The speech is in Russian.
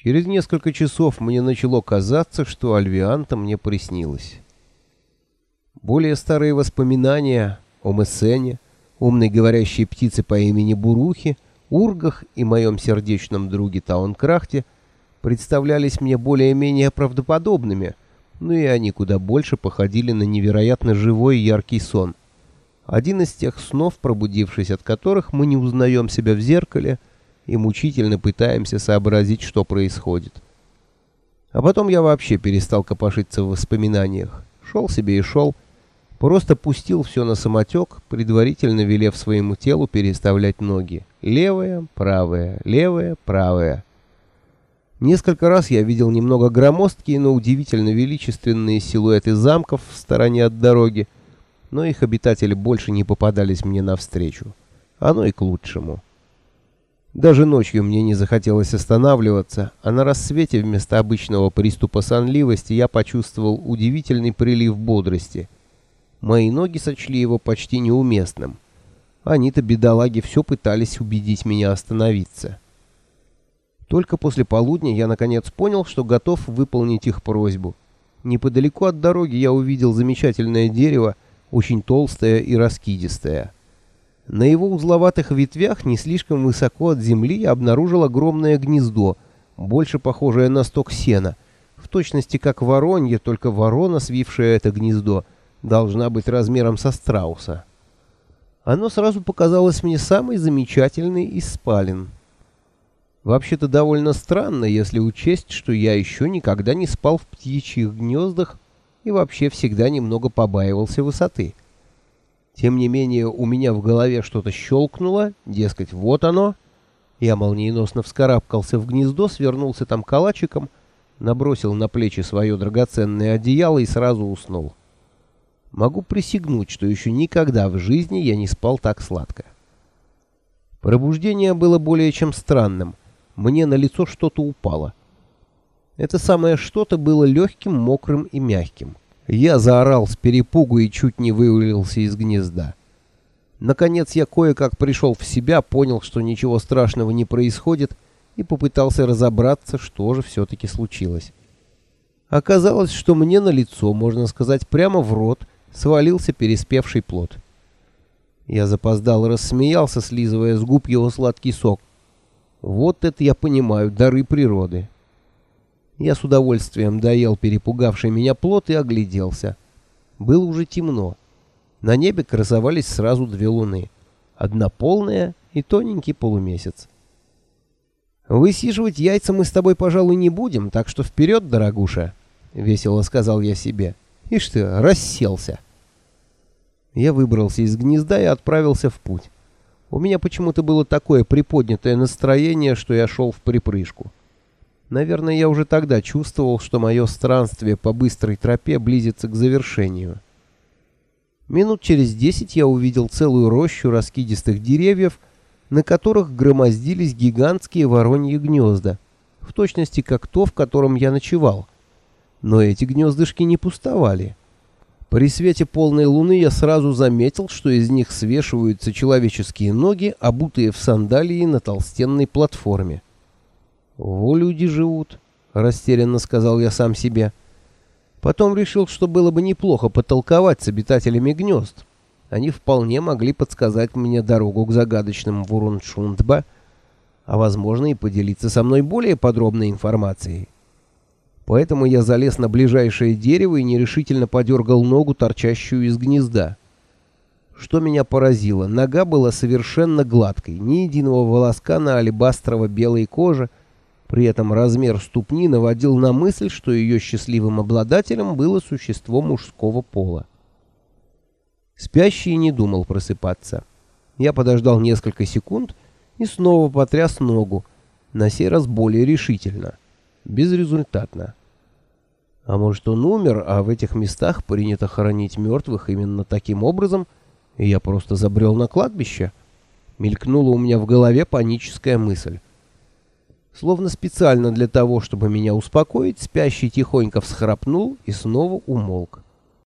Через несколько часов мне начало казаться, что Альвианта мне приснилось. Более старые воспоминания о Мессене, умной говорящей птице по имени Бурухи, Ургах и моем сердечном друге Таункрахте представлялись мне более-менее правдоподобными, но и они куда больше походили на невероятно живой яркий сон. Один из тех снов, пробудившись от которых мы не узнаем себя в зеркале и мучительно пытаемся сообразить, что происходит. А потом я вообще перестал копошиться в воспоминаниях. Шел себе и шел, Просто пустил все на самотек, предварительно велев своему телу переставлять ноги. Левая, правая, левая, правая. Несколько раз я видел немного громоздкие, но удивительно величественные силуэты замков в стороне от дороги, но их обитатели больше не попадались мне навстречу. Оно и к лучшему. Даже ночью мне не захотелось останавливаться, а на рассвете вместо обычного приступа сонливости я почувствовал удивительный прилив бодрости — Мои ноги сочли его почти неуместным. Они-то, бедолаги, все пытались убедить меня остановиться. Только после полудня я наконец понял, что готов выполнить их просьбу. Неподалеку от дороги я увидел замечательное дерево, очень толстое и раскидистое. На его узловатых ветвях, не слишком высоко от земли, я обнаружил огромное гнездо, больше похожее на сток сена, в точности как воронье, только ворона, свившая это гнездо, — должна быть размером со страуса. Оно сразу показалось мне самой замечательной из спален. Вообще-то довольно странно, если учесть, что я еще никогда не спал в птичьих гнездах и вообще всегда немного побаивался высоты. Тем не менее, у меня в голове что-то щелкнуло, дескать, вот оно. Я молниеносно вскарабкался в гнездо, свернулся там калачиком, набросил на плечи свое драгоценное одеяло и сразу уснул. Могу присягнуть, что еще никогда в жизни я не спал так сладко. Пробуждение было более чем странным. Мне на лицо что-то упало. Это самое что-то было легким, мокрым и мягким. Я заорал с перепугу и чуть не вывалился из гнезда. Наконец я кое-как пришел в себя, понял, что ничего страшного не происходит, и попытался разобраться, что же все-таки случилось. Оказалось, что мне на лицо, можно сказать, прямо в рот — свалился переспевший плод. Я запоздал и рассмеялся, слизывая с губ его сладкий сок. Вот это я понимаю, дары природы. Я с удовольствием доел перепугавший меня плод и огляделся. Было уже темно. На небе красовались сразу две луны. Одна полная и тоненький полумесяц. «Высиживать яйца мы с тобой, пожалуй, не будем, так что вперед, дорогуша!» — весело сказал я себе. «Ишь ты, расселся!» Я выбрался из гнезда и отправился в путь. У меня почему-то было такое приподнятое настроение, что я шел в припрыжку. Наверное, я уже тогда чувствовал, что мое странствие по быстрой тропе близится к завершению. Минут через десять я увидел целую рощу раскидистых деревьев, на которых громоздились гигантские вороньи гнезда, в точности как то, в котором я ночевал. Но эти гнездышки не пустовали. При свете полной луны я сразу заметил, что из них свешиваются человеческие ноги, обутые в сандалии на толстенной платформе. «Во люди живут», — растерянно сказал я сам себе. Потом решил, что было бы неплохо потолковать с обитателями гнезд. Они вполне могли подсказать мне дорогу к загадочным Вуруншундба, а, возможно, и поделиться со мной более подробной информацией. Поэтому я залез на ближайшее дерево и нерешительно подергал ногу, торчащую из гнезда. Что меня поразило, нога была совершенно гладкой, ни единого волоска на алебастрово-белой коже, при этом размер ступни наводил на мысль, что ее счастливым обладателем было существо мужского пола. Спящий не думал просыпаться. Я подождал несколько секунд и снова потряс ногу, на сей раз более решительно. Безрезультатно. А может, он умер, а в этих местах принято хоронить мертвых именно таким образом, и я просто забрел на кладбище? Мелькнула у меня в голове паническая мысль. Словно специально для того, чтобы меня успокоить, спящий тихонько всхрапнул и снова умолк.